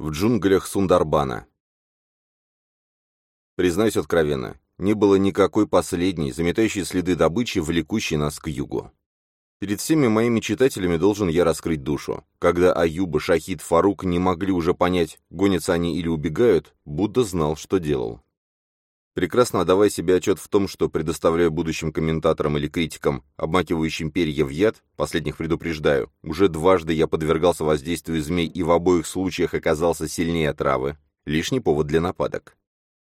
в джунглях Сундарбана. Признаюсь откровенно, не было никакой последней, заметающей следы добычи, влекущей нас к югу. Перед всеми моими читателями должен я раскрыть душу. Когда Аюба, Шахид, Фарук не могли уже понять, гонятся они или убегают, Будда знал, что делал. Прекрасно отдавая себе отчет в том, что предоставляю будущим комментаторам или критикам, обмакивающим перья в яд, последних предупреждаю, уже дважды я подвергался воздействию змей и в обоих случаях оказался сильнее травы. Лишний повод для нападок.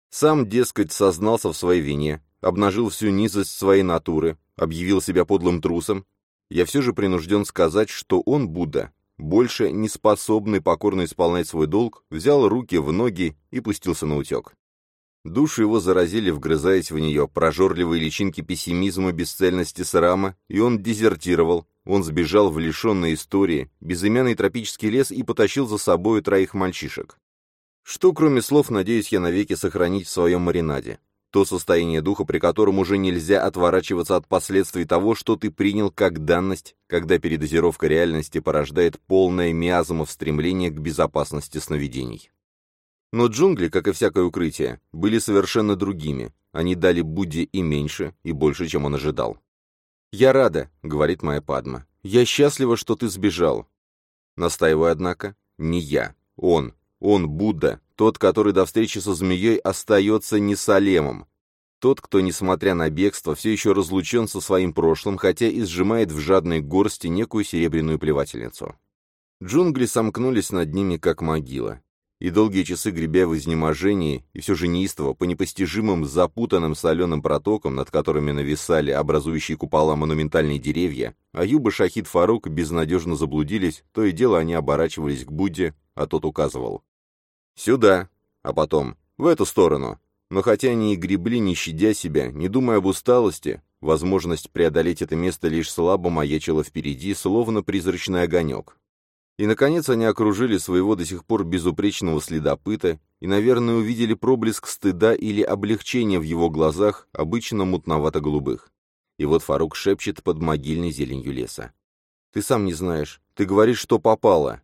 Сам, дескать, сознался в своей вине, обнажил всю низость своей натуры, объявил себя подлым трусом. Я все же принужден сказать, что он, Будда, больше не способный покорно исполнять свой долг, взял руки в ноги и пустился на утек. Душу его заразили, вгрызаясь в нее, прожорливые личинки пессимизма, бесцельности срама, и он дезертировал, он сбежал в лишенной истории, безымянный тропический лес и потащил за собою троих мальчишек. Что, кроме слов, надеюсь я навеки сохранить в своем маринаде? То состояние духа, при котором уже нельзя отворачиваться от последствий того, что ты принял как данность, когда передозировка реальности порождает полное миазма в стремлении к безопасности сновидений. Но джунгли, как и всякое укрытие, были совершенно другими. Они дали Будде и меньше, и больше, чем он ожидал. «Я рада», — говорит моя Падма. «Я счастлива, что ты сбежал». Настаиваю, однако, не я. Он. Он Будда, тот, который до встречи со змеей остается не Салемом. Тот, кто, несмотря на бегство, все еще разлучен со своим прошлым, хотя и сжимает в жадной горсти некую серебряную плевательницу. Джунгли сомкнулись над ними, как могила и долгие часы гребя в изнеможении, и все же неистово, по непостижимым запутанным соленым протокам, над которыми нависали образующие купола монументальные деревья, Аюба Шахид Фарук безнадежно заблудились, то и дело они оборачивались к Будде, а тот указывал. «Сюда», а потом «в эту сторону». Но хотя они и гребли, не щадя себя, не думая об усталости, возможность преодолеть это место лишь слабо маячила впереди, словно призрачный огонек. И, наконец, они окружили своего до сих пор безупречного следопыта и, наверное, увидели проблеск стыда или облегчения в его глазах, обычно мутновато-голубых. И вот Фарук шепчет под могильной зеленью леса. «Ты сам не знаешь. Ты говоришь, что попало».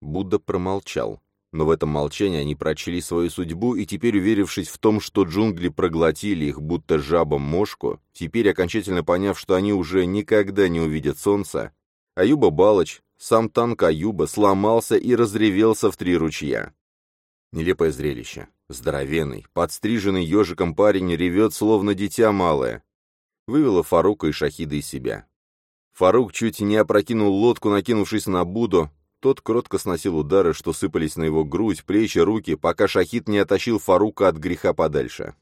Будда промолчал. Но в этом молчании они прочли свою судьбу, и теперь, уверившись в том, что джунгли проглотили их, будто жабом мошку, теперь, окончательно поняв, что они уже никогда не увидят солнца, Аюба Балыч, сам танк Аюба сломался и разревелся в три ручья. Нелепое зрелище. Здоровенный, подстриженный ежиком парень ревет, словно дитя малое. Вывела Фарука и Шахида из себя. Фарук чуть не опрокинул лодку, накинувшись на Буду. Тот кротко сносил удары, что сыпались на его грудь, плечи, руки, пока Шахид не оттащил Фарука от греха подальше.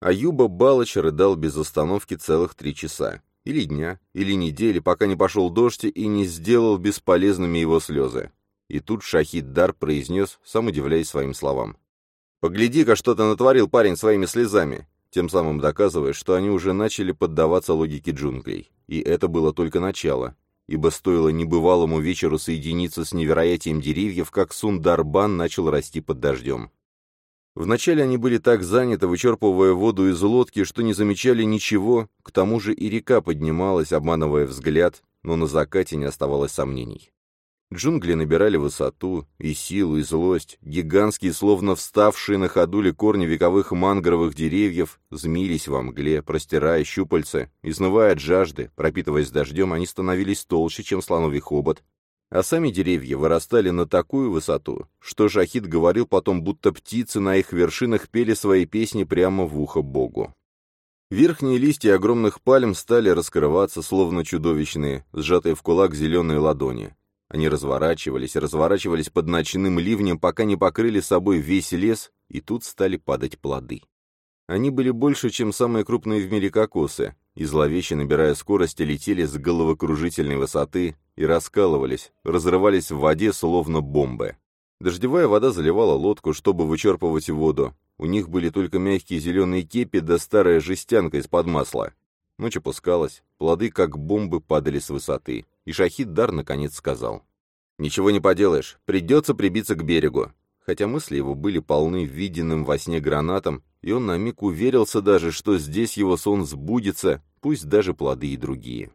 Аюба Балыч рыдал без остановки целых три часа или дня, или недели, пока не пошел дождь и не сделал бесполезными его слезы. И тут Шахид Дар произнес, сам удивляясь своим словам. «Погляди-ка, что ты натворил парень своими слезами!» тем самым доказывая, что они уже начали поддаваться логике джунглей. И это было только начало, ибо стоило небывалому вечеру соединиться с невероятием деревьев, как Сундарбан начал расти под дождем. Вначале они были так заняты, вычерпывая воду из лодки, что не замечали ничего, к тому же и река поднималась, обманывая взгляд, но на закате не оставалось сомнений. Джунгли набирали высоту, и силу, и злость, гигантские, словно вставшие на ходуле корни вековых мангровых деревьев, змились во мгле, простирая щупальца, изнывая от жажды, пропитываясь дождем, они становились толще, чем слоновий хобот, а сами деревья вырастали на такую высоту, что Шахид говорил потом, будто птицы на их вершинах пели свои песни прямо в ухо Богу. Верхние листья огромных пальм стали раскрываться, словно чудовищные, сжатые в кулак зеленые ладони. Они разворачивались, разворачивались под ночным ливнем, пока не покрыли собой весь лес, и тут стали падать плоды. Они были больше, чем самые крупные в мире кокосы, и зловеще, набирая скорость, летели с головокружительной высоты и раскалывались, разрывались в воде, словно бомбы. Дождевая вода заливала лодку, чтобы вычерпывать воду. У них были только мягкие зеленые кепи да старая жестянка из-под масла. Ночь опускалась, плоды, как бомбы, падали с высоты. И Шахид Дар наконец сказал. «Ничего не поделаешь, придется прибиться к берегу». Хотя мысли его были полны виденным во сне гранатом, и он на миг уверился даже, что здесь его сон сбудется, пусть даже плоды и другие.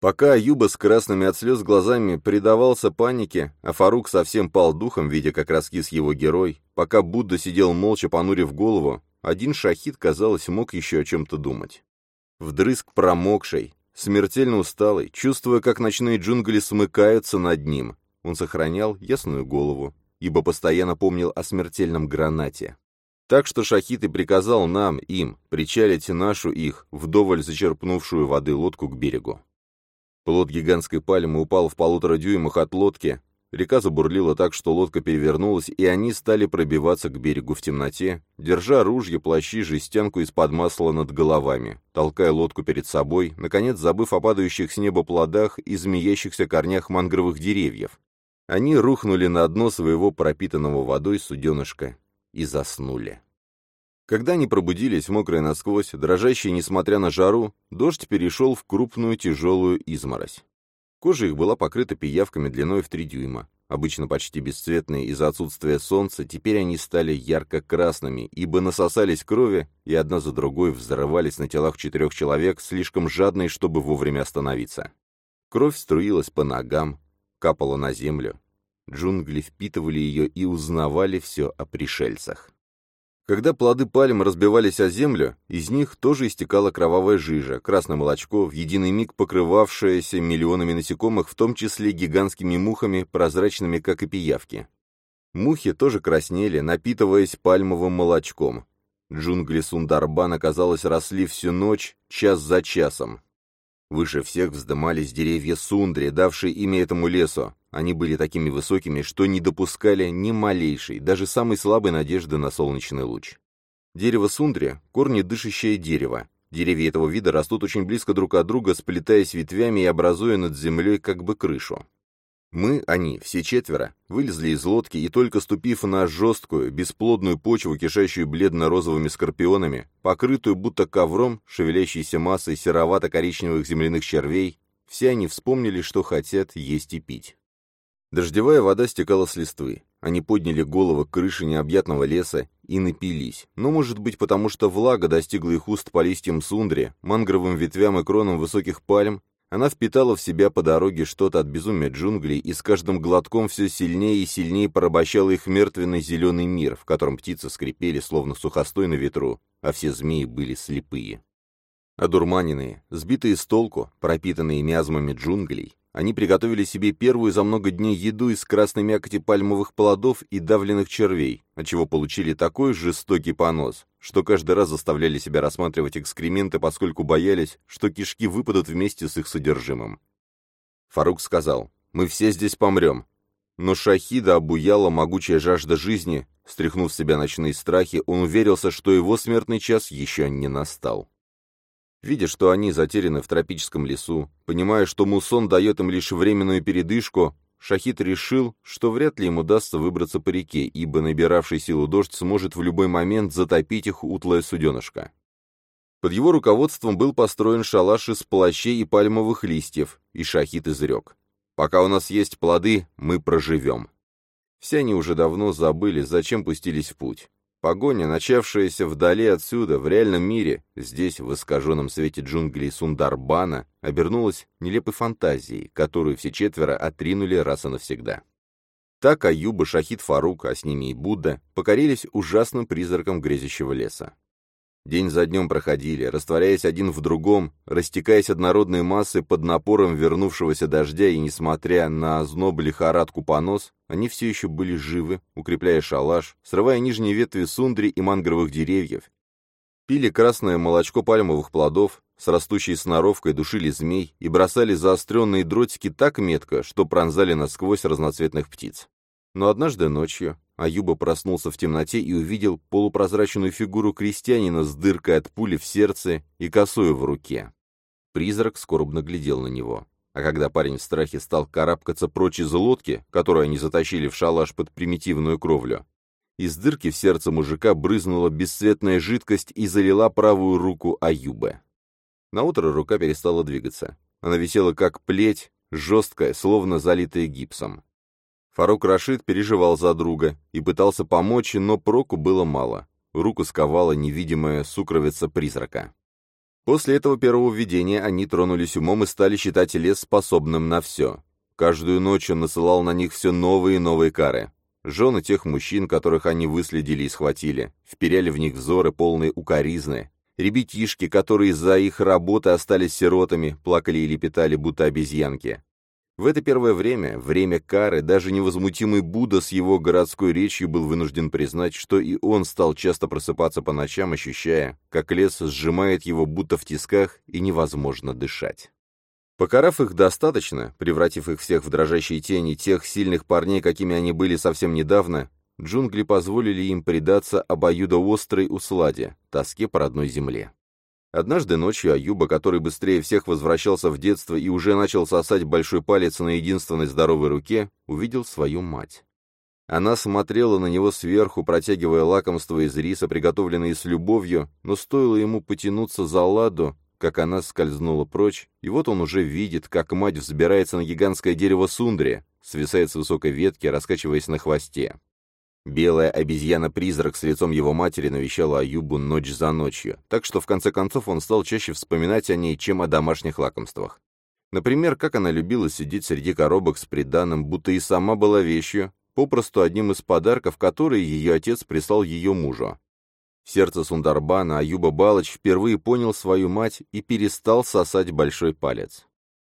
Пока Аюба с красными от слез глазами предавался панике, а Фарук совсем пал духом, видя, как раскис его герой, пока Будда сидел молча, понурив голову, один шахид, казалось, мог еще о чем-то думать. Вдрызг промокший, смертельно усталый, чувствуя, как ночные джунгли смыкаются над ним, он сохранял ясную голову, ибо постоянно помнил о смертельном гранате. Так что Шахид и приказал нам, им, причалить нашу их, вдоволь зачерпнувшую воды лодку к берегу. Плод гигантской пальмы упал в полутора дюймах от лодки, река забурлила так, что лодка перевернулась, и они стали пробиваться к берегу в темноте, держа ружья, плащи, жестянку из-под масла над головами, толкая лодку перед собой, наконец забыв о падающих с неба плодах и змеящихся корнях мангровых деревьев, они рухнули на дно своего пропитанного водой суденышка и заснули. Когда они пробудились, мокрые насквозь, дрожащие, несмотря на жару, дождь перешел в крупную тяжелую изморозь. Кожа их была покрыта пиявками длиной в три дюйма. Обычно почти бесцветные из-за отсутствия солнца, теперь они стали ярко-красными, ибо насосались крови и одна за другой взрывались на телах четырех человек, слишком жадные, чтобы вовремя остановиться. Кровь струилась по ногам, капала на землю. Джунгли впитывали ее и узнавали все о пришельцах. Когда плоды пальм разбивались о землю, из них тоже истекала кровавая жижа, красное молочко, в единый миг покрывавшееся миллионами насекомых, в том числе гигантскими мухами, прозрачными, как и пиявки. Мухи тоже краснели, напитываясь пальмовым молочком. Джунгли Сундарбана, казалось, росли всю ночь, час за часом. Выше всех вздымались деревья сундри, давшие имя этому лесу. Они были такими высокими, что не допускали ни малейшей, даже самой слабой надежды на солнечный луч. Дерево сундри — корни дышащее дерево. Деревья этого вида растут очень близко друг от друга, сплетаясь ветвями и образуя над землей как бы крышу. Мы, они, все четверо, вылезли из лодки и только ступив на жесткую, бесплодную почву, кишащую бледно-розовыми скорпионами, покрытую будто ковром, шевелящейся массой серовато-коричневых земляных червей, все они вспомнили, что хотят есть и пить. Дождевая вода стекала с листвы. Они подняли головы к крыше необъятного леса и напились. Но, может быть, потому что влага достигла их уст по листьям сундри, мангровым ветвям и кронам высоких пальм, она впитала в себя по дороге что-то от безумия джунглей и с каждым глотком все сильнее и сильнее порабощала их мертвенный зеленый мир, в котором птицы скрипели, словно сухостой на ветру, а все змеи были слепые. Одурманенные, сбитые с толку, пропитанные миазмами джунглей, они приготовили себе первую за много дней еду из красной мякоти пальмовых плодов и давленных червей, отчего получили такой жестокий понос, что каждый раз заставляли себя рассматривать экскременты, поскольку боялись, что кишки выпадут вместе с их содержимым. Фарук сказал, «Мы все здесь помрем». Но Шахида обуяла могучая жажда жизни, стряхнув с себя ночные страхи, он уверился, что его смертный час еще не настал. Видя, что они затеряны в тропическом лесу, понимая, что мусон дает им лишь временную передышку, Шахид решил, что вряд ли им удастся выбраться по реке, ибо набиравший силу дождь сможет в любой момент затопить их утлое суденышко. Под его руководством был построен шалаш из плащей и пальмовых листьев, и Шахид изрек. «Пока у нас есть плоды, мы проживем». Все они уже давно забыли, зачем пустились в путь. Погоня, начавшаяся вдали отсюда, в реальном мире, здесь, в искаженном свете джунглей Сундарбана, обернулась нелепой фантазией, которую все четверо отринули раз и навсегда. Так Аюба, Шахид Фарук, а с ними и Будда, покорились ужасным призраком грязящего леса. День за днем проходили, растворяясь один в другом, растекаясь однородной массой под напором вернувшегося дождя, и, несмотря на озноб лихорадку понос, они все еще были живы, укрепляя шалаш, срывая нижние ветви сундри и мангровых деревьев, пили красное молочко пальмовых плодов, с растущей сноровкой душили змей и бросали заостренные дротики так метко, что пронзали насквозь разноцветных птиц. Но однажды ночью Аюба проснулся в темноте и увидел полупрозрачную фигуру крестьянина с дыркой от пули в сердце и косою в руке. Призрак скорбно глядел на него. А когда парень в страхе стал карабкаться прочь из лодки, которую они затащили в шалаш под примитивную кровлю, из дырки в сердце мужика брызнула бесцветная жидкость и залила правую руку Аюбе. Наутро рука перестала двигаться. Она висела как плеть, жесткая, словно залитая гипсом. Фарук Рашид переживал за друга и пытался помочь, но проку было мало. Руку сковала невидимая сукровица призрака. После этого первого введения они тронулись умом и стали считать лес способным на все. Каждую ночь он насылал на них все новые и новые кары. Жены тех мужчин, которых они выследили и схватили, вперяли в них взоры, полные укоризны. Ребятишки, которые из-за их работы остались сиротами, плакали и лепетали, будто обезьянки. В это первое время, время кары, даже невозмутимый Будда с его городской речью был вынужден признать, что и он стал часто просыпаться по ночам, ощущая, как лес сжимает его будто в тисках и невозможно дышать. Покарав их достаточно, превратив их всех в дрожащие тени тех сильных парней, какими они были совсем недавно, джунгли позволили им предаться обоюдоострой усладе, тоске по родной земле. Однажды ночью Аюба, который быстрее всех возвращался в детство и уже начал сосать большой палец на единственной здоровой руке, увидел свою мать. Она смотрела на него сверху, протягивая лакомство из риса, приготовленное с любовью, но стоило ему потянуться за ладу, как она скользнула прочь, и вот он уже видит, как мать взбирается на гигантское дерево сундри, свисает с высокой ветки, раскачиваясь на хвосте. Белая обезьяна-призрак с лицом его матери навещала Аюбу ночь за ночью, так что в конце концов он стал чаще вспоминать о ней, чем о домашних лакомствах. Например, как она любила сидеть среди коробок с приданным, будто и сама была вещью, попросту одним из подарков, которые ее отец прислал ее мужу. В сердце Сундарбана Аюба Балыч впервые понял свою мать и перестал сосать большой палец.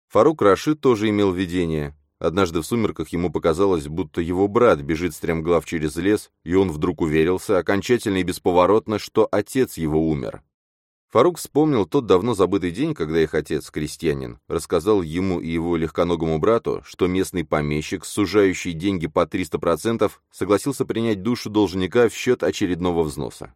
Фарук Рашид тоже имел видение. Однажды в сумерках ему показалось, будто его брат бежит стремглав через лес, и он вдруг уверился, окончательно и бесповоротно, что отец его умер. Фарук вспомнил тот давно забытый день, когда их отец, крестьянин, рассказал ему и его легконогому брату, что местный помещик, сужающий деньги по 300%, согласился принять душу должника в счет очередного взноса.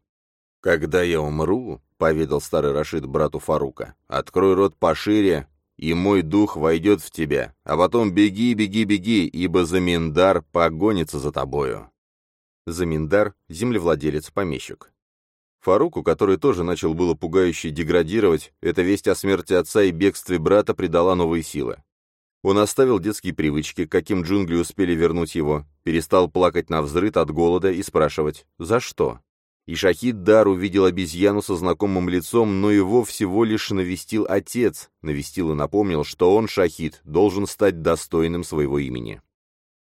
«Когда я умру», — поведал старый Рашид брату Фарука, — «открой рот пошире, и мой дух войдет в тебя, а потом беги, беги, беги, ибо Заминдар погонится за тобою». Заминдар — землевладелец-помещик. Фаруку, который тоже начал было пугающе деградировать, эта весть о смерти отца и бегстве брата придала новые силы. Он оставил детские привычки, каким джунгли успели вернуть его, перестал плакать на взрыт от голода и спрашивать «За что?». И Шахид Дар увидел обезьяну со знакомым лицом, но его всего лишь навестил отец, навестил и напомнил, что он, Шахид, должен стать достойным своего имени.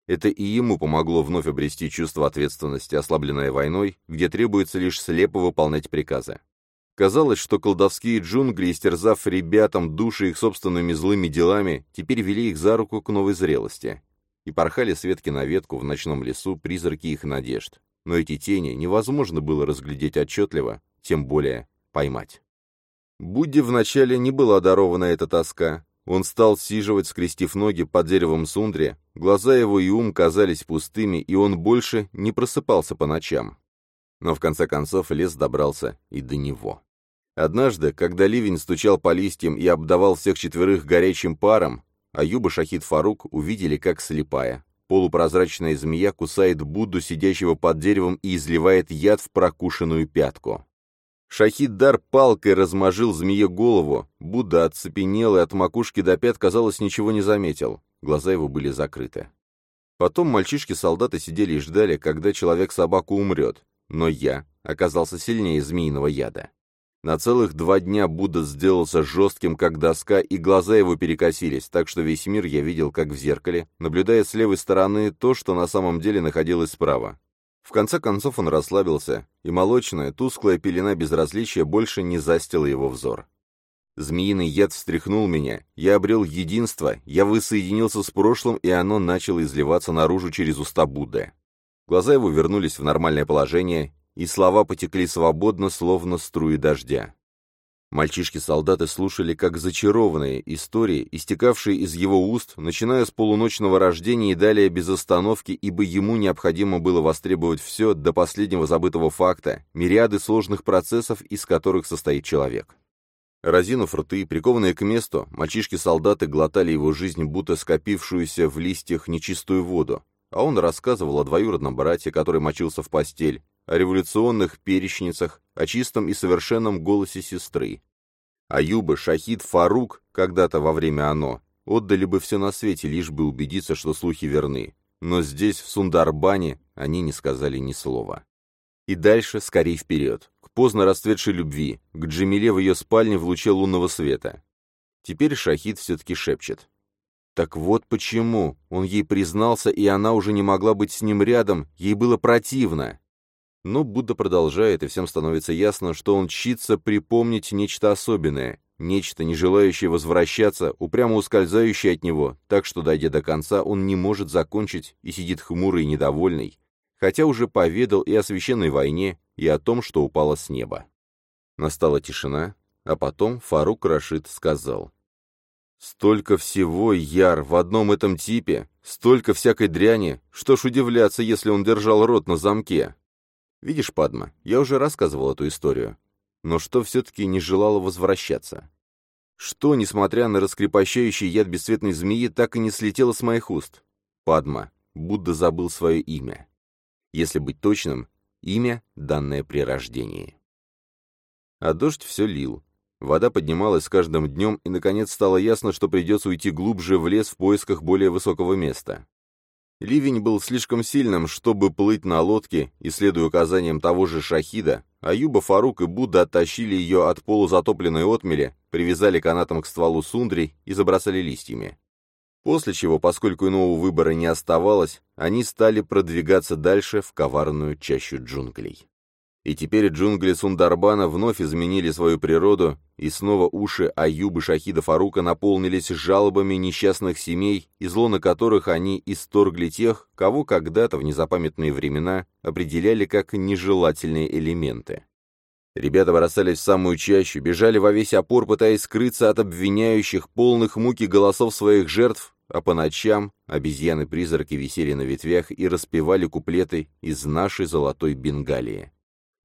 Это и ему помогло вновь обрести чувство ответственности, ослабленное войной, где требуется лишь слепо выполнять приказы. Казалось, что колдовские джунгли, истерзав ребятам души их собственными злыми делами, теперь вели их за руку к новой зрелости. И порхали с ветки на ветку в ночном лесу призраки их надежд но эти тени невозможно было разглядеть отчетливо, тем более поймать. Будде вначале не была дарована эта тоска. Он стал сиживать, скрестив ноги под деревом сундре, глаза его и ум казались пустыми, и он больше не просыпался по ночам. Но в конце концов лес добрался и до него. Однажды, когда ливень стучал по листьям и обдавал всех четверых горячим паром, Аюба Шахид Фарук увидели, как слепая, Полупрозрачная змея кусает Будду, сидящего под деревом, и изливает яд в прокушенную пятку. Шахид-дар палкой размажил змее голову. Будда оцепенел и от макушки до пят, казалось, ничего не заметил. Глаза его были закрыты. Потом мальчишки-солдаты сидели и ждали, когда человек-собаку умрет. Но я оказался сильнее змеиного яда. На целых два дня Будда сделался жестким, как доска, и глаза его перекосились, так что весь мир я видел, как в зеркале, наблюдая с левой стороны то, что на самом деле находилось справа. В конце концов он расслабился, и молочная, тусклая пелена безразличия больше не застила его взор. Змеиный яд встряхнул меня, я обрел единство, я воссоединился с прошлым, и оно начало изливаться наружу через уста Будды. Глаза его вернулись в нормальное положение, и слова потекли свободно, словно струи дождя. Мальчишки-солдаты слушали как зачарованные истории, истекавшие из его уст, начиная с полуночного рождения и далее без остановки, ибо ему необходимо было востребовать все до последнего забытого факта, мириады сложных процессов, из которых состоит человек. Разинув рты, прикованные к месту, мальчишки-солдаты глотали его жизнь, будто скопившуюся в листьях нечистую воду, а он рассказывал о двоюродном брате, который мочился в постель, о революционных перечницах, о чистом и совершенном голосе сестры. Аюба, Шахид, Фарук, когда-то во время оно, отдали бы все на свете, лишь бы убедиться, что слухи верны. Но здесь, в Сундарбане, они не сказали ни слова. И дальше скорей вперед, к поздно расцветшей любви, к Джамиле в ее спальне в луче лунного света. Теперь Шахид все-таки шепчет. Так вот почему. Он ей признался, и она уже не могла быть с ним рядом, ей было противно. Но Будда продолжает, и всем становится ясно, что он чится припомнить нечто особенное, нечто, не желающее возвращаться, упрямо ускользающее от него, так что, дойдя до конца, он не может закончить и сидит хмурый и недовольный, хотя уже поведал и о священной войне, и о том, что упало с неба. Настала тишина, а потом Фарук Рашид сказал. «Столько всего, Яр, в одном этом типе, столько всякой дряни, что ж удивляться, если он держал рот на замке. Видишь, Падма, я уже рассказывал эту историю но что все-таки не желало возвращаться? Что, несмотря на раскрепощающий яд бесцветной змеи, так и не слетело с моих уст? Падма. Будда забыл свое имя. Если быть точным, имя, данное при рождении. А дождь все лил. Вода поднималась с каждым днем, и, наконец, стало ясно, что придется уйти глубже в лес в поисках более высокого места. Ливень был слишком сильным, чтобы плыть на лодке, и, следуя указаниям того же Шахида, Аюба, Фарук и Будда оттащили ее от полузатопленной отмели, привязали канатом к стволу сундри и забросали листьями. После чего, поскольку иного выбора не оставалось, они стали продвигаться дальше в коварную чащу джунглей. И теперь джунгли Сундарбана вновь изменили свою природу, и снова уши Аюбы Шахида Фарука наполнились жалобами несчастных семей, из лона которых они исторгли тех, кого когда-то в незапамятные времена определяли как нежелательные элементы. Ребята бросались в самую чащу, бежали во весь опор, пытаясь скрыться от обвиняющих, полных муки голосов своих жертв, а по ночам обезьяны-призраки висели на ветвях и распевали куплеты из нашей золотой Бенгалии.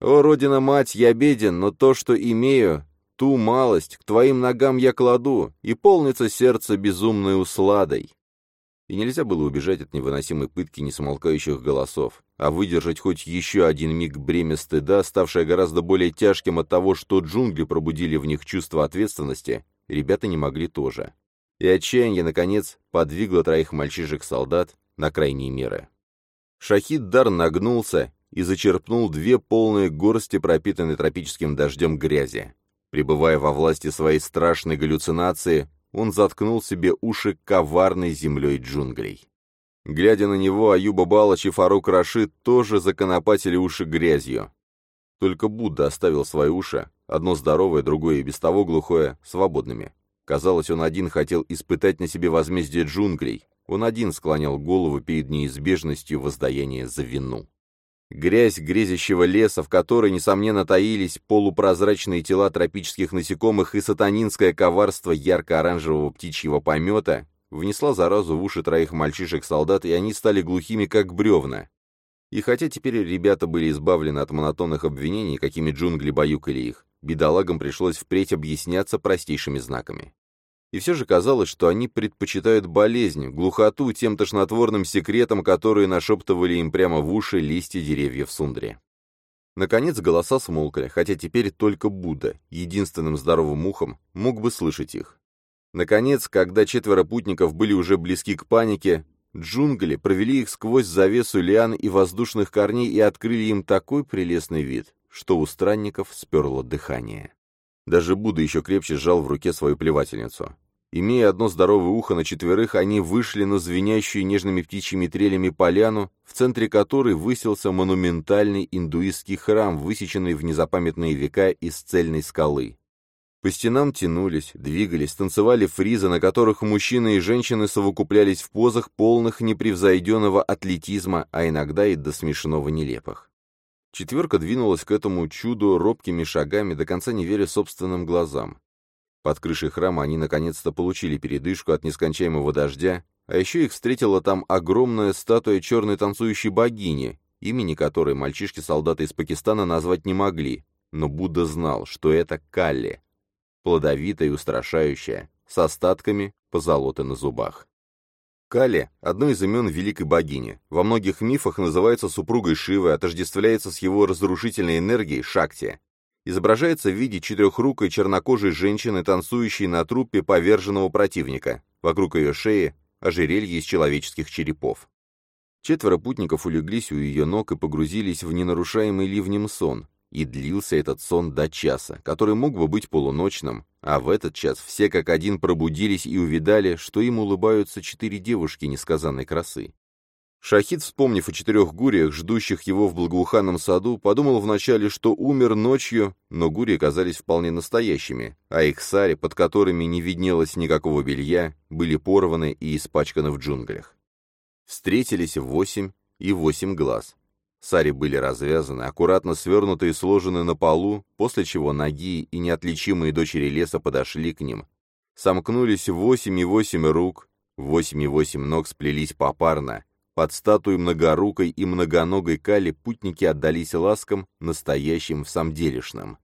«О, Родина-мать, я беден, но то, что имею, ту малость к твоим ногам я кладу, и полнится сердце безумной усладой». И нельзя было убежать от невыносимой пытки несмолкающих голосов, а выдержать хоть еще один миг бремя стыда, ставшее гораздо более тяжким от того, что джунгли пробудили в них чувство ответственности, ребята не могли тоже. И отчаяние, наконец, подвигло троих мальчишек-солдат на крайние меры. Шахид Дар нагнулся и зачерпнул две полные горсти, пропитанной тропическим дождем грязи. Пребывая во власти своей страшной галлюцинации, он заткнул себе уши коварной землей джунглей. Глядя на него, Аюба Балач и Фарук Рашид тоже законопатили уши грязью. Только Будда оставил свои уши, одно здоровое, другое и без того глухое, свободными. Казалось, он один хотел испытать на себе возмездие джунглей, он один склонял голову перед неизбежностью воздаяния за вину. Грязь грезящего леса, в которой, несомненно, таились полупрозрачные тела тропических насекомых и сатанинское коварство ярко-оранжевого птичьего помета, внесла заразу в уши троих мальчишек-солдат, и они стали глухими, как бревна. И хотя теперь ребята были избавлены от монотонных обвинений, какими джунгли баюкали их, бедолагам пришлось впредь объясняться простейшими знаками. И все же казалось, что они предпочитают болезнь, глухоту тем тошнотворным секретам, которые нашептывали им прямо в уши листья деревьев в сундре. Наконец голоса смолкли, хотя теперь только Будда, единственным здоровым ухом, мог бы слышать их. Наконец, когда четверо путников были уже близки к панике, джунгли провели их сквозь завесу лиан и воздушных корней и открыли им такой прелестный вид, что у странников сперло дыхание. Даже Будда еще крепче сжал в руке свою плевательницу. Имея одно здоровое ухо на четверых, они вышли на звенящую нежными птичьими трелями поляну, в центре которой высился монументальный индуистский храм, высеченный в незапамятные века из цельной скалы. По стенам тянулись, двигались, танцевали фризы, на которых мужчины и женщины совокуплялись в позах полных непревзойденного атлетизма, а иногда и до смешного нелепых. Четверка двинулась к этому чуду робкими шагами, до конца не веря собственным глазам. Под крышей храма они наконец-то получили передышку от нескончаемого дождя, а еще их встретила там огромная статуя черной танцующей богини, имени которой мальчишки-солдаты из Пакистана назвать не могли, но Будда знал, что это Калли, плодовитая и устрашающая, с остатками позолоты на зубах. Кали – одно из имен великой богини. Во многих мифах называется супругой Шивы, отождествляется с его разрушительной энергией Шакти. Изображается в виде четырехрукой чернокожей женщины, танцующей на трупе поверженного противника. Вокруг ее шеи – ожерелье из человеческих черепов. Четверо путников улеглись у ее ног и погрузились в ненарушаемый ливнем сон, и длился этот сон до часа, который мог бы быть полуночным, а в этот час все как один пробудились и увидали, что им улыбаются четыре девушки несказанной красы. Шахид, вспомнив о четырех гуриях, ждущих его в благоуханном саду, подумал вначале, что умер ночью, но гури оказались вполне настоящими, а их сари, под которыми не виднелось никакого белья, были порваны и испачканы в джунглях. Встретились восемь и восемь глаз. Сари были развязаны, аккуратно свернуты и сложены на полу, после чего ноги и неотличимые дочери леса подошли к ним. Сомкнулись восемь и восемь рук, восемь и восемь ног сплелись попарно, под статуей многорукой и многоногой Кали путники отдались ласкам, настоящим в самделишном.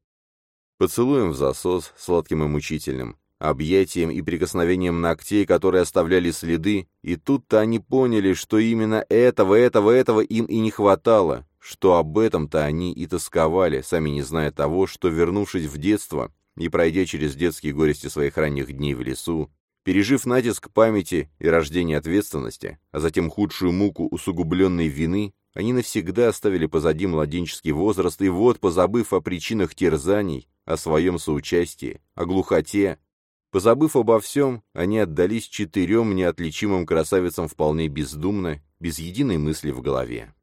Поцелуем в засос, сладким и мучительным, объятием и прикосновением ногтей, которые оставляли следы, и тут-то они поняли, что именно этого, этого, этого им и не хватало, что об этом-то они и тосковали, сами не зная того, что, вернувшись в детство и пройдя через детские горести своих ранних дней в лесу, Пережив натиск памяти и рождение ответственности, а затем худшую муку усугубленной вины, они навсегда оставили позади младенческий возраст, и вот, позабыв о причинах терзаний, о своем соучастии, о глухоте, позабыв обо всем, они отдались четырем неотличимым красавицам вполне бездумно, без единой мысли в голове.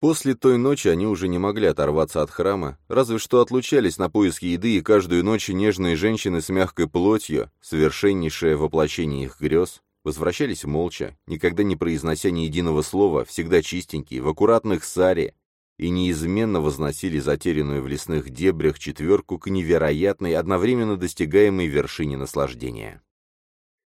После той ночи они уже не могли оторваться от храма, разве что отлучались на поиски еды, и каждую ночь нежные женщины с мягкой плотью, совершеннейшее воплощение их грез, возвращались молча, никогда не произнося ни единого слова, всегда чистенькие, в аккуратных саре, и неизменно возносили затерянную в лесных дебрях четверку к невероятной, одновременно достигаемой вершине наслаждения.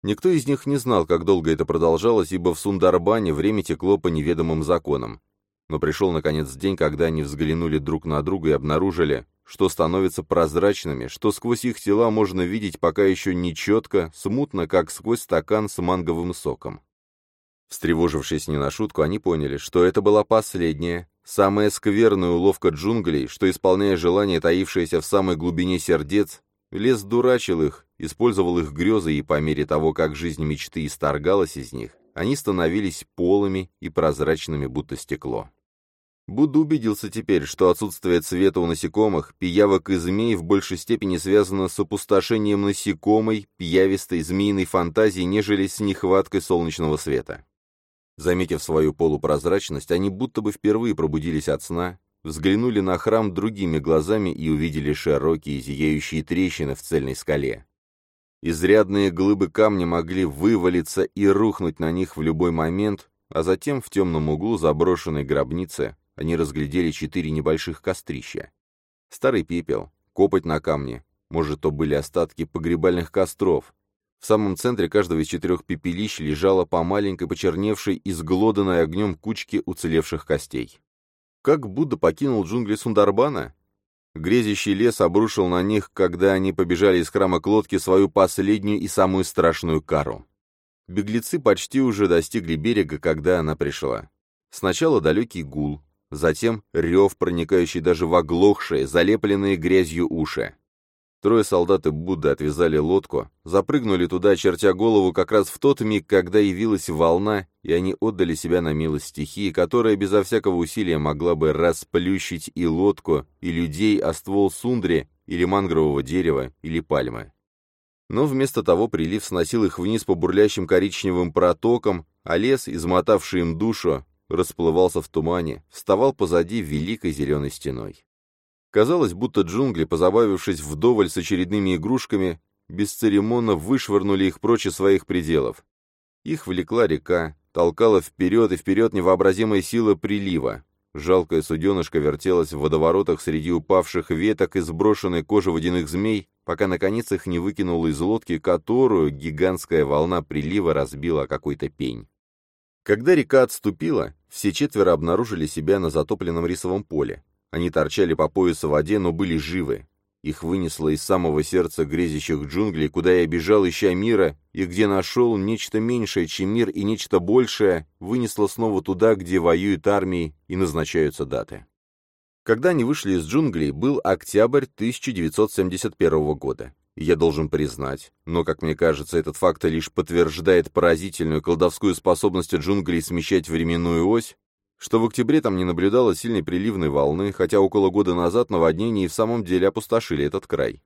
Никто из них не знал, как долго это продолжалось, ибо в Сундарбане время текло по неведомым законам, но пришел, наконец, день, когда они взглянули друг на друга и обнаружили, что становятся прозрачными, что сквозь их тела можно видеть пока еще нечетко, смутно, как сквозь стакан с манговым соком. Встревожившись не на шутку, они поняли, что это была последняя, самая скверная уловка джунглей, что, исполняя желание, таившееся в самой глубине сердец, лес дурачил их, использовал их грезы, и по мере того, как жизнь мечты исторгалась из них, они становились полыми и прозрачными, будто стекло. Будда убедился теперь, что отсутствие цвета у насекомых, пиявок и змей в большей степени связано с опустошением насекомой, пиявистой змеиной фантазии, нежели с нехваткой солнечного света. Заметив свою полупрозрачность, они будто бы впервые пробудились от сна, взглянули на храм другими глазами и увидели широкие зияющие трещины в цельной скале. Изрядные глыбы камня могли вывалиться и рухнуть на них в любой момент, а затем в темном углу заброшенной гробницы они разглядели четыре небольших кострища. Старый пепел, копоть на камне, может, то были остатки погребальных костров. В самом центре каждого из четырех пепелищ лежала по маленькой почерневшей и сглоданной огнем кучке уцелевших костей. Как Будда покинул джунгли Сундарбана? Грезящий лес обрушил на них, когда они побежали из храма к лодке, свою последнюю и самую страшную кару. Беглецы почти уже достигли берега, когда она пришла. Сначала далекий гул, затем рев, проникающий даже в оглохшие, залепленные грязью уши. Трое солдат и Будда отвязали лодку, запрыгнули туда, чертя голову как раз в тот миг, когда явилась волна, и они отдали себя на милость стихии, которая безо всякого усилия могла бы расплющить и лодку, и людей, а ствол сундри, или мангрового дерева, или пальмы. Но вместо того прилив сносил их вниз по бурлящим коричневым протокам, а лес, измотавший им душу, расплывался в тумане, вставал позади великой зеленой стеной. Казалось, будто джунгли, позабавившись вдоволь с очередными игрушками, бесцеремонно вышвырнули их прочь из своих пределов. Их влекла река, толкала вперед и вперед невообразимая сила прилива. Жалкое суденышко вертелось в водоворотах среди упавших веток и сброшенной кожи водяных змей, пока наконец их не выкинуло из лодки, которую гигантская волна прилива разбила какой-то пень. Когда река отступила, все четверо обнаружили себя на затопленном рисовом поле. Они торчали по пояс в воде, но были живы. Их вынесло из самого сердца грезящих джунглей, куда я бежал, ища мира, и где нашел нечто меньшее, чем мир, и нечто большее, вынесло снова туда, где воюют армии и назначаются даты. Когда они вышли из джунглей, был октябрь 1971 года. Я должен признать, но, как мне кажется, этот факт лишь подтверждает поразительную колдовскую способность джунглей смещать временную ось, что в октябре там не наблюдалось сильной приливной волны, хотя около года назад наводнения и в самом деле опустошили этот край.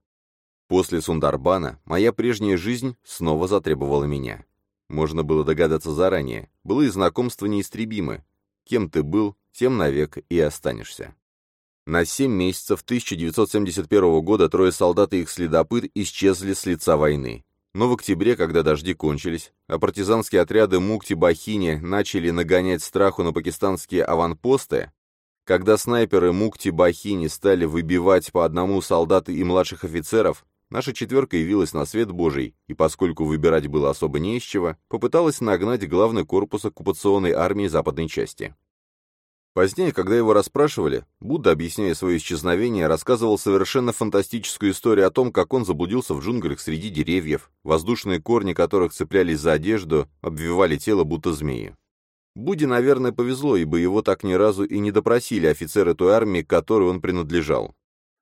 После Сундарбана моя прежняя жизнь снова затребовала меня. Можно было догадаться заранее, было и знакомства неистребимы. Кем ты был, тем навек и останешься. На семь месяцев 1971 года трое солдат и их следопыт исчезли с лица войны. Но в октябре, когда дожди кончились, а партизанские отряды Мукти-Бахини начали нагонять страху на пакистанские аванпосты, когда снайперы Мукти-Бахини стали выбивать по одному солдаты и младших офицеров, Наша четверка явилась на свет Божий, и поскольку выбирать было особо не из чего, попыталась нагнать главный корпус оккупационной армии западной части. Позднее, когда его расспрашивали, Будда, объясняя свое исчезновение, рассказывал совершенно фантастическую историю о том, как он заблудился в джунглях среди деревьев, воздушные корни которых цеплялись за одежду, обвивали тело будто змеи. Будде, наверное, повезло, ибо его так ни разу и не допросили офицеры той армии, к которой он принадлежал.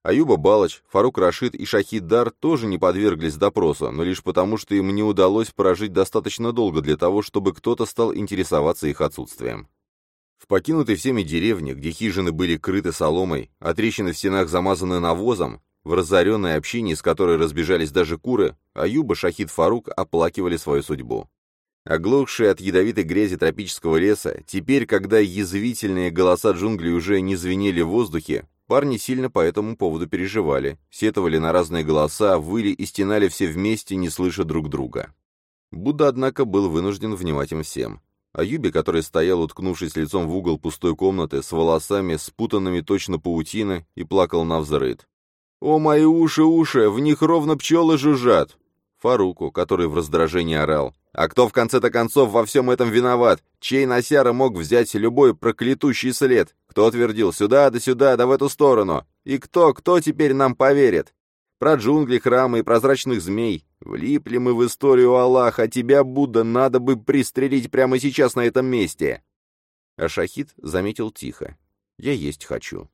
Аюба Балыч, Фарук Рашид и Шахид Дар тоже не подверглись допросу, но лишь потому, что им не удалось прожить достаточно долго для того, чтобы кто-то стал интересоваться их отсутствием. В покинутой всеми деревне, где хижины были крыты соломой, а трещины в стенах замазаны навозом, в разоренной общине, с которой разбежались даже куры, Аюба, Шахид Фарук оплакивали свою судьбу. Оглохшие от ядовитой грязи тропического леса, теперь, когда язвительные голоса джунглей уже не звенели в воздухе, Парни сильно по этому поводу переживали, сетовали на разные голоса, выли и стенали все вместе, не слыша друг друга. Будда, однако, был вынужден внимать им всем. А Юби, который стоял, уткнувшись лицом в угол пустой комнаты, с волосами, спутанными точно паутина, и плакал на взрыд. «О, мои уши, уши! В них ровно пчелы жужжат!» Фаруку, который в раздражении орал. А кто в конце-то концов во всем этом виноват? Чей Насяра мог взять любой проклятущий след? Кто твердил «сюда, да сюда, да в эту сторону»? И кто, кто теперь нам поверит? Про джунгли, храмы и прозрачных змей. Влипли мы в историю Аллаха, тебя, Будда, надо бы пристрелить прямо сейчас на этом месте. А Шахид заметил тихо. «Я есть хочу».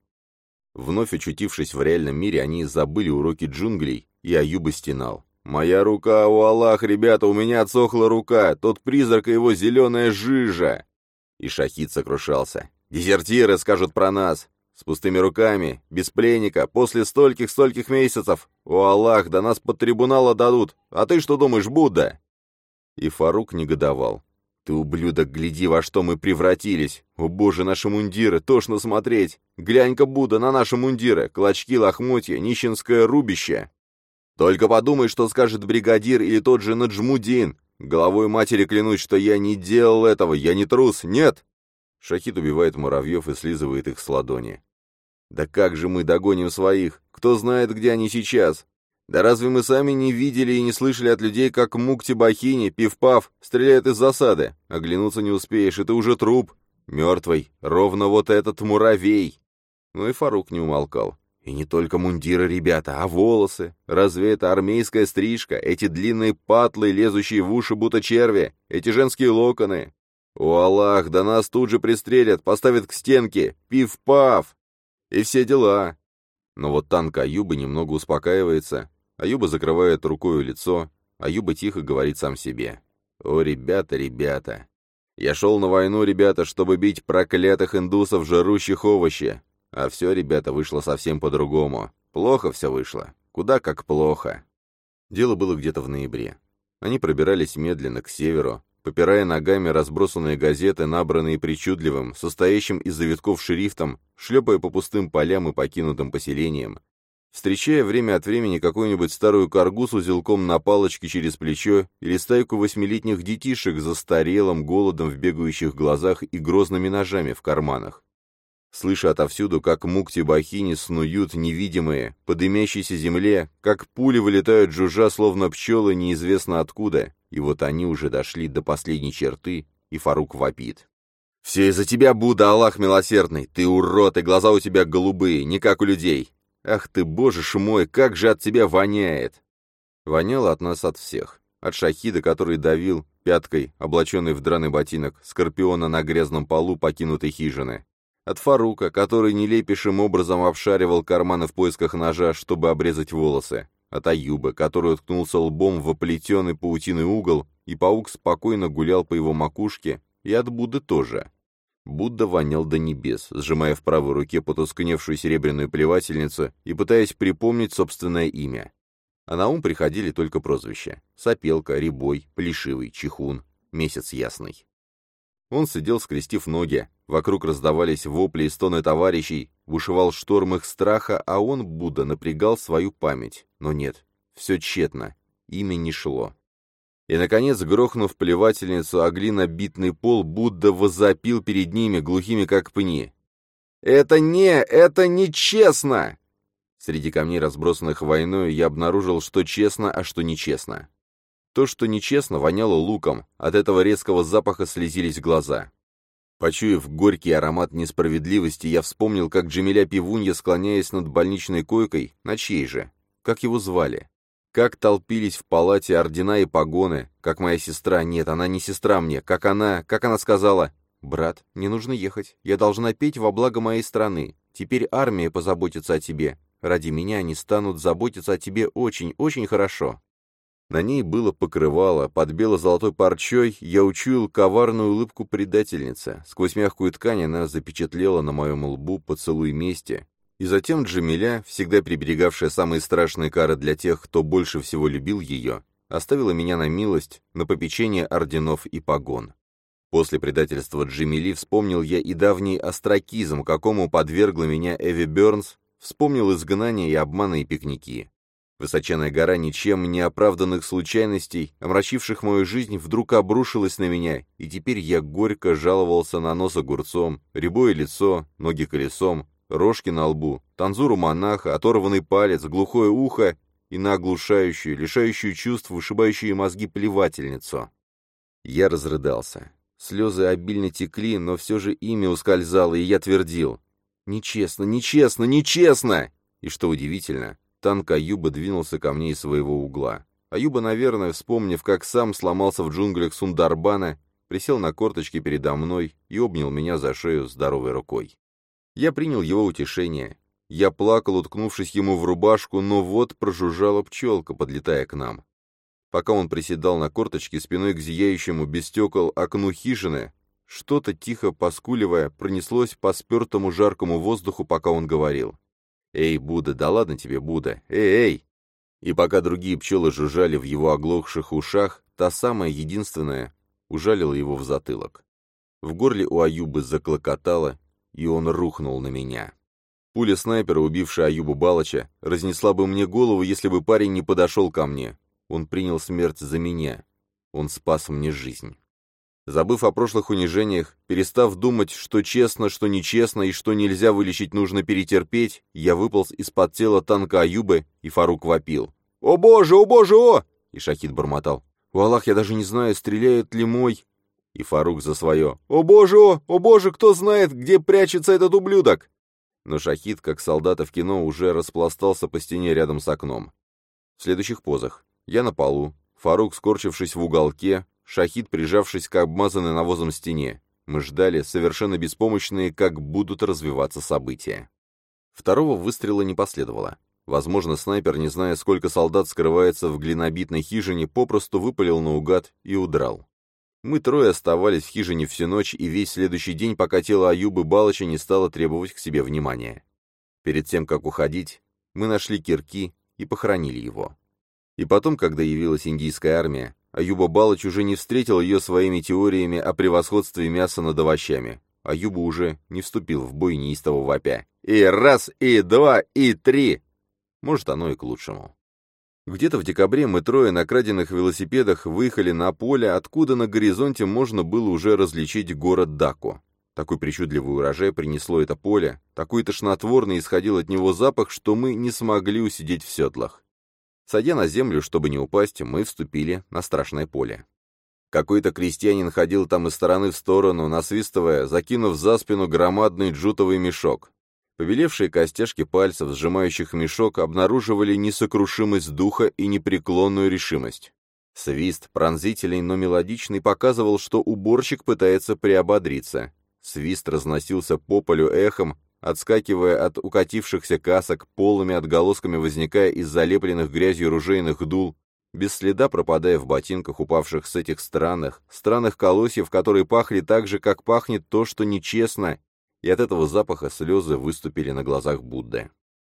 Вновь очутившись в реальном мире, они забыли уроки джунглей, и Аюба стенал. «Моя рука, у Аллах, ребята, у меня отсохла рука, тот призрак и его зеленая жижа!» И Шахид сокрушался. «Дезертиры скажут про нас! С пустыми руками, без пленника, после стольких-стольких месяцев! О Аллах, да нас под трибунала дадут! А ты что думаешь, Будда?» И Фарук негодовал. «Ты, ублюдок, гляди, во что мы превратились! О боже, наши мундиры, тошно смотреть! Глянь-ка, Будда, на наши мундиры! Клочки, лохмотья, нищенское рубище!» Только подумай, что скажет бригадир или тот же Наджмудин. Головой матери клянусь, что я не делал этого, я не трус, нет!» Шахид убивает муравьев и слизывает их с ладони. «Да как же мы догоним своих? Кто знает, где они сейчас? Да разве мы сами не видели и не слышали от людей, как Мукти-Бахини, Пив-Пав, стреляют из засады? Оглянуться не успеешь, и ты уже труп. Мертвый, ровно вот этот муравей!» Ну и Фарук не умолкал. И не только мундиры, ребята, а волосы. Разве это армейская стрижка? Эти длинные патлы, лезущие в уши будто черви? Эти женские локоны? О, Аллах, да нас тут же пристрелят, поставят к стенке. Пиф-паф! И все дела. Но вот танк Аюба немного успокаивается. Аюба закрывает рукой лицо. Аюба тихо говорит сам себе. «О, ребята, ребята! Я шел на войну, ребята, чтобы бить проклятых индусов, жарущих овощи. А все, ребята, вышло совсем по-другому. Плохо все вышло. Куда как плохо. Дело было где-то в ноябре. Они пробирались медленно к северу, попирая ногами разбросанные газеты, набранные причудливым, состоящим из завитков шрифтом, шлепая по пустым полям и покинутым поселениям, встречая время от времени какую-нибудь старую коргу с узелком на палочке через плечо или стайку восьмилетних детишек за старелым голодом в бегающих глазах и грозными ножами в карманах. Слыша отовсюду, как мукти-бахини снуют невидимые, по дымящейся земле, как пули вылетают жужжа, словно пчелы неизвестно откуда, и вот они уже дошли до последней черты, и Фарук вопит. «Все из-за тебя, Будда, Аллах милосердный! Ты урод, и глаза у тебя голубые, не как у людей! Ах ты, боже ж мой, как же от тебя воняет!» Воняло от нас от всех. От шахида, который давил пяткой, облаченный в драный ботинок, скорпиона на грязном полу покинутой хижины, от Фарука, который нелепейшим образом обшаривал карманы в поисках ножа, чтобы обрезать волосы. От Аюба, который уткнулся лбом в оплетенный паутиный угол, и паук спокойно гулял по его макушке, и от Будды тоже. Будда вонял до небес, сжимая в правой руке потускневшую серебряную плевательницу и пытаясь припомнить собственное имя. А на ум приходили только прозвища. Сопелка, Рябой, Плешивый, Чихун, Месяц Ясный. Он сидел, скрестив ноги, вокруг раздавались вопли и стоны товарищей, бушевал шторм их страха, а он, Будда, напрягал свою память. Но нет, все тщетно, имя не шло. И, наконец, грохнув плевательницу о глинобитный пол, Будда возопил перед ними, глухими как пни. «Это не, это нечестно!» Среди камней, разбросанных войной, я обнаружил, что честно, а что нечестно. То, что нечестно, воняло луком, от этого резкого запаха слезились глаза. Почуяв горький аромат несправедливости, я вспомнил, как Джемиля Пивунья, склоняясь над больничной койкой, на чьей же, как его звали, как толпились в палате ордена и погоны, как моя сестра, нет, она не сестра мне, как она, как она сказала, «Брат, не нужно ехать, я должна петь во благо моей страны, теперь армия позаботится о тебе, ради меня они станут заботиться о тебе очень-очень хорошо». На ней было покрывало, под бело-золотой парчой я учуял коварную улыбку предательницы. Сквозь мягкую ткань она запечатлела на моем лбу поцелуй мести. И затем Джамиля, всегда приберегавшая самые страшные кары для тех, кто больше всего любил ее, оставила меня на милость, на попечение орденов и погон. После предательства Джамили вспомнил я и давний остракизм, какому подвергла меня Эви Бернс, вспомнил изгнание и обманы и пикники. Высоченная гора ничем не оправданных случайностей, омрачивших мою жизнь, вдруг обрушилась на меня, и теперь я горько жаловался на нос огурцом, рябое лицо, ноги колесом, рожки на лбу, танзуру монаха, оторванный палец, глухое ухо и на оглушающую, лишающую чувств, вышибающую мозги плевательницу. Я разрыдался. Слезы обильно текли, но все же имя ускользало, и я твердил. «Нечестно, нечестно, нечестно!» И что удивительно, Танк Аюба двинулся ко мне из своего угла. Аюба, наверное, вспомнив, как сам сломался в джунглях Сундарбана, присел на корточки передо мной и обнял меня за шею здоровой рукой. Я принял его утешение. Я плакал, уткнувшись ему в рубашку, но вот прожужжала пчелка, подлетая к нам. Пока он приседал на корточке спиной к зияющему без стекол окну хижины, что-то, тихо поскуливая, пронеслось по спертому жаркому воздуху, пока он говорил. «Эй, Будда, да ладно тебе, Будда! Эй, эй!» И пока другие пчелы жужжали в его оглохших ушах, та самая единственная ужалила его в затылок. В горле у Аюбы заклокотало, и он рухнул на меня. Пуля снайпера, убившая Аюбу Балача, разнесла бы мне голову, если бы парень не подошел ко мне. Он принял смерть за меня. Он спас мне жизнь. Забыв о прошлых унижениях, перестав думать, что честно, что нечестно и что нельзя вылечить, нужно перетерпеть, я выполз из-под тела танка Аюбы, и Фарук вопил. «О боже, о боже, о!» И Шахид бормотал. «О Аллах, я даже не знаю, стреляет ли мой...» И Фарук за свое. «О боже, о! О боже, кто знает, где прячется этот ублюдок!» Но Шахид, как солдата в кино, уже распластался по стене рядом с окном. В следующих позах. Я на полу, Фарук, скорчившись в уголке, Шахид, прижавшись к обмазанной навозом стене. Мы ждали, совершенно беспомощные, как будут развиваться события. Второго выстрела не последовало. Возможно, снайпер, не зная, сколько солдат скрывается в глинобитной хижине, попросту выпалил наугад и удрал. Мы трое оставались в хижине всю ночь и весь следующий день, пока тело Аюбы Балыча не стало требовать к себе внимания. Перед тем, как уходить, мы нашли кирки и похоронили его. И потом, когда явилась индийская армия, Аюба Балыч уже не встретил ее своими теориями о превосходстве мяса над овощами. Аюба уже не вступил в бой неистово вопя. «И раз, и два, и три!» Может, оно и к лучшему. Где-то в декабре мы трое на краденных велосипедах выехали на поле, откуда на горизонте можно было уже различить город Даку. Такой причудливый урожай принесло это поле, такой тошнотворный исходил от него запах, что мы не смогли усидеть в седлах. Садя на землю, чтобы не упасть, мы вступили на страшное поле. Какой-то крестьянин ходил там из стороны в сторону, насвистывая, закинув за спину громадный джутовый мешок. Побелевшие костяшки пальцев, сжимающих мешок, обнаруживали несокрушимость духа и непреклонную решимость. Свист, пронзительный, но мелодичный, показывал, что уборщик пытается приободриться. Свист разносился по полю эхом, отскакивая от укатившихся касок, полыми отголосками возникая из залепленных грязью ружейных дул, без следа пропадая в ботинках, упавших с этих странных, странных колосьев, которые пахли так же, как пахнет то, что нечестно, и от этого запаха слезы выступили на глазах Будды.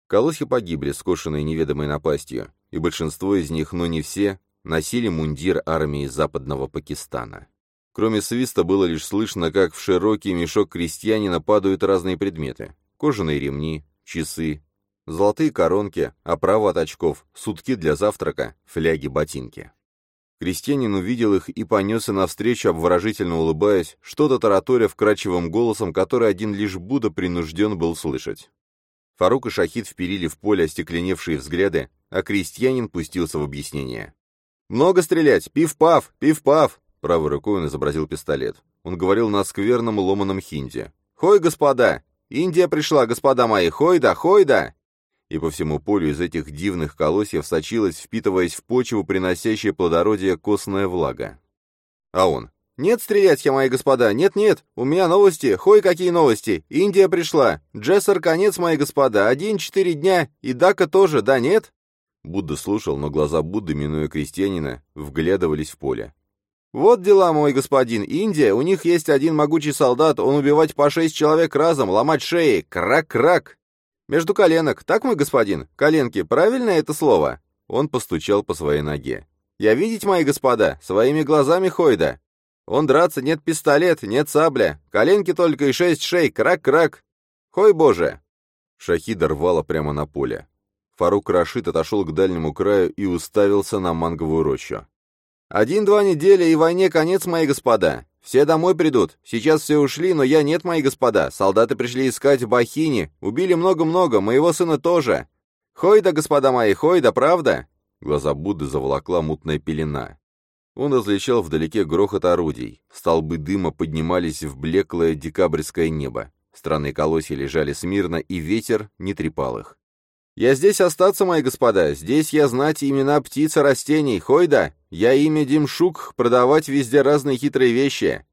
Колосья погибли, скошенные неведомой напастью, и большинство из них, но не все, носили мундир армии западного Пакистана. Кроме свиста было лишь слышно, как в широкий мешок крестьянина падают разные предметы. Кожаные ремни, часы, золотые коронки, оправа от очков, сутки для завтрака, фляги, ботинки. Крестьянин увидел их и понесся навстречу, обворожительно улыбаясь, что-то тараторя вкрадчивым голосом, который один лишь Будда принужден был слышать. Фарук и Шахид вперили в поле остекленевшие взгляды, а крестьянин пустился в объяснение. «Много стрелять! Пиф-паф! Пиф-паф!» Правой рукой он изобразил пистолет. Он говорил на скверном ломаном хинде. «Хой, господа! Индия пришла, господа мои! Хой да, хой да!» И по всему полю из этих дивных колосьев сочилась, впитываясь в почву, приносящая плодородие костная влага. А он. «Нет стрелять, я мои господа! Нет-нет! У меня новости! Хой, какие новости! Индия пришла! Джессер конец, мои господа! Один-четыре дня! И Дака тоже, да нет?» Будда слушал, но глаза Будды, минуя крестьянина, вглядывались в поле. «Вот дела, мой господин. Индия, у них есть один могучий солдат, он убивать по шесть человек разом, ломать шеи, крак-крак. Между коленок, так, мой господин? Коленки, правильно это слово?» Он постучал по своей ноге. «Я видеть, мои господа, своими глазами Хойда. Он драться, нет пистолет, нет сабля, коленки только и шесть шей, крак-крак. Хой боже!» Шахида рвала прямо на поле. Фарук Рашид отошел к дальнему краю и уставился на манговую рощу. «Один-два недели и войне конец, мои господа. Все домой придут. Сейчас все ушли, но я нет, мои господа. Солдаты пришли искать в Бахине. Убили много-много, моего сына тоже. Хой да, господа мои, хой да, правда?» Глаза Будды заволокла мутная пелена. Он различал вдалеке грохот орудий. Столбы дыма поднимались в блеклое декабрьское небо. Странные колосья лежали смирно, и ветер не трепал их. «Я здесь остаться, мои господа. Здесь я знать имена птиц и растений. Хойда, я имя Димшук, продавать везде разные хитрые вещи.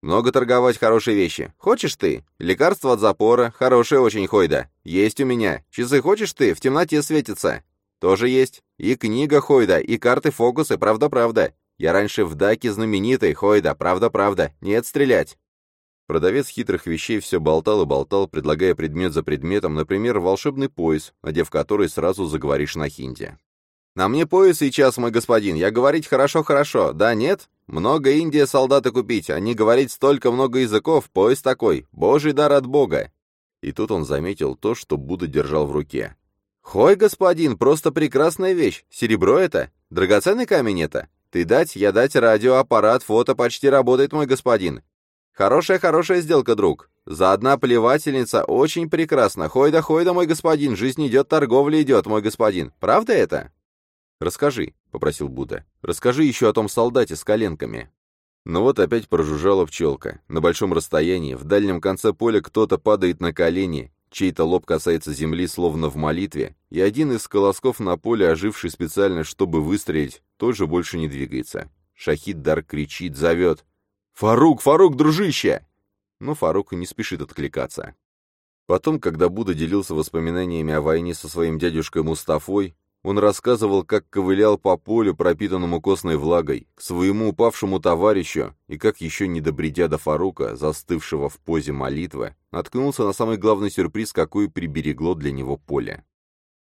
Много торговать хорошие вещи. Хочешь ты? Лекарство от запора, хорошее очень, Хойда. Есть у меня. Часы хочешь ты? В темноте светится. Тоже есть. И книга Хойда, и карты фокусы, правда-правда. Я раньше в Даке знаменитый, Хойда, правда-правда. Нет стрелять. Продавец хитрых вещей все болтал и болтал, предлагая предмет за предметом, например, волшебный пояс, надев который сразу заговоришь на хинде. «На мне пояс сейчас, мой господин, я говорить хорошо-хорошо, да, нет? Много Индия солдаты купить, они говорить столько много языков, пояс такой, божий дар от Бога». И тут он заметил то, что Будда держал в руке. «Хой, господин, просто прекрасная вещь, серебро это? Драгоценный камень это? Ты дать, я дать радиоаппарат, фото почти работает, мой господин. Хорошая-хорошая сделка, друг. За одна плевательница очень прекрасно. Хойда-хойда, мой господин, жизнь идет, торговля идет, мой господин. Правда это? Расскажи, — попросил Будда. Расскажи еще о том солдате с коленками. Но вот опять прожужжала пчелка. На большом расстоянии, в дальнем конце поля кто-то падает на колени, чей-то лоб касается земли, словно в молитве, и один из колосков на поле, оживший специально, чтобы выстрелить, тоже больше не двигается. Шахид Дар кричит, зовет. «Фарук, Фарук, дружище!» Но Фарук не спешит откликаться. Потом, когда Будда делился воспоминаниями о войне со своим дядюшкой Мустафой, он рассказывал, как ковылял по полю, пропитанному костной влагой, к своему упавшему товарищу, и как еще не добредя до Фарука, застывшего в позе молитвы, наткнулся на самый главный сюрприз, какой приберегло для него поле.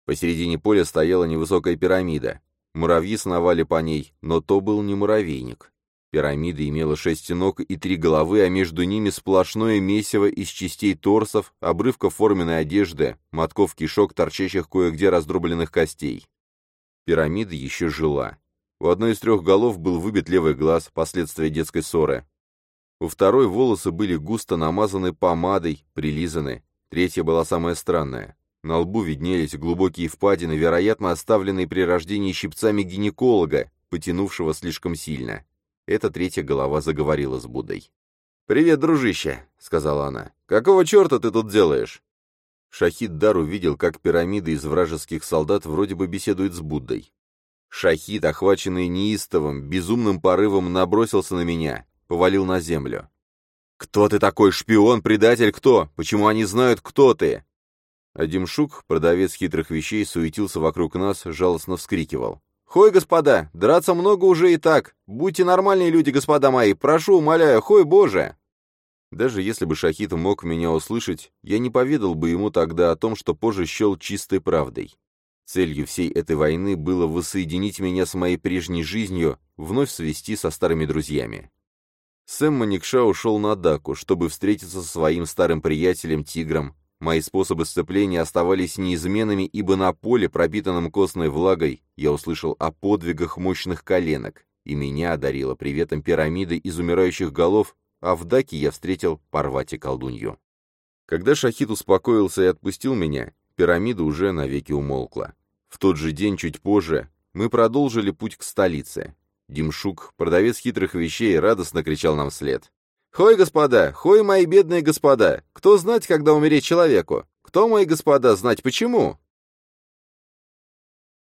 Посередине поля стояла невысокая пирамида. Муравьи сновали по ней, но то был не муравейник. Пирамида имела шесть ног и три головы, а между ними сплошное месиво из частей торсов, обрывков форменной одежды, мотков кишок, торчащих кое-где раздробленных костей. Пирамида еще жила. У одной из трех голов был выбит левый глаз, последствия детской ссоры. У второй волосы были густо намазаны помадой, прилизаны. Третья была самая странная. На лбу виднелись глубокие впадины, вероятно, оставленные при рождении щипцами гинеколога, потянувшего слишком сильно. Эта третья голова заговорила с Буддой. «Привет, дружище», — сказала она. «Какого черта ты тут делаешь?» Шахид Дар увидел, как пирамиды из вражеских солдат вроде бы беседуют с Буддой. Шахид, охваченный неистовым, безумным порывом, набросился на меня, повалил на землю. «Кто ты такой, шпион, предатель, кто? Почему они знают, кто ты?» А Демшук, продавец хитрых вещей, суетился вокруг нас, жалостно вскрикивал. «Хой, господа, драться много уже и так. Будьте нормальные люди, господа мои, прошу, умоляю, хой, боже!» Даже если бы Шахид мог меня услышать, я не поведал бы ему тогда о том, что позже счел чистой правдой. Целью всей этой войны было воссоединить меня с моей прежней жизнью, вновь свести со старыми друзьями. Сэм Маникша ушел на Даку, чтобы встретиться со своим старым приятелем Тигром. Мои способы сцепления оставались неизменными, ибо на поле, пропитанном костной влагой, я услышал о подвигах мощных коленок, и меня одарило приветом пирамиды из умирающих голов, а в Даке я встретил Парвати колдунью. Когда Шахид успокоился и отпустил меня, пирамида уже навеки умолкла. В тот же день, чуть позже, мы продолжили путь к столице. Димшук, продавец хитрых вещей, радостно кричал нам вслед. «Хой, господа! Хой, мои бедные господа! Кто знать, когда умереть человеку? Кто, мои господа, знать почему?»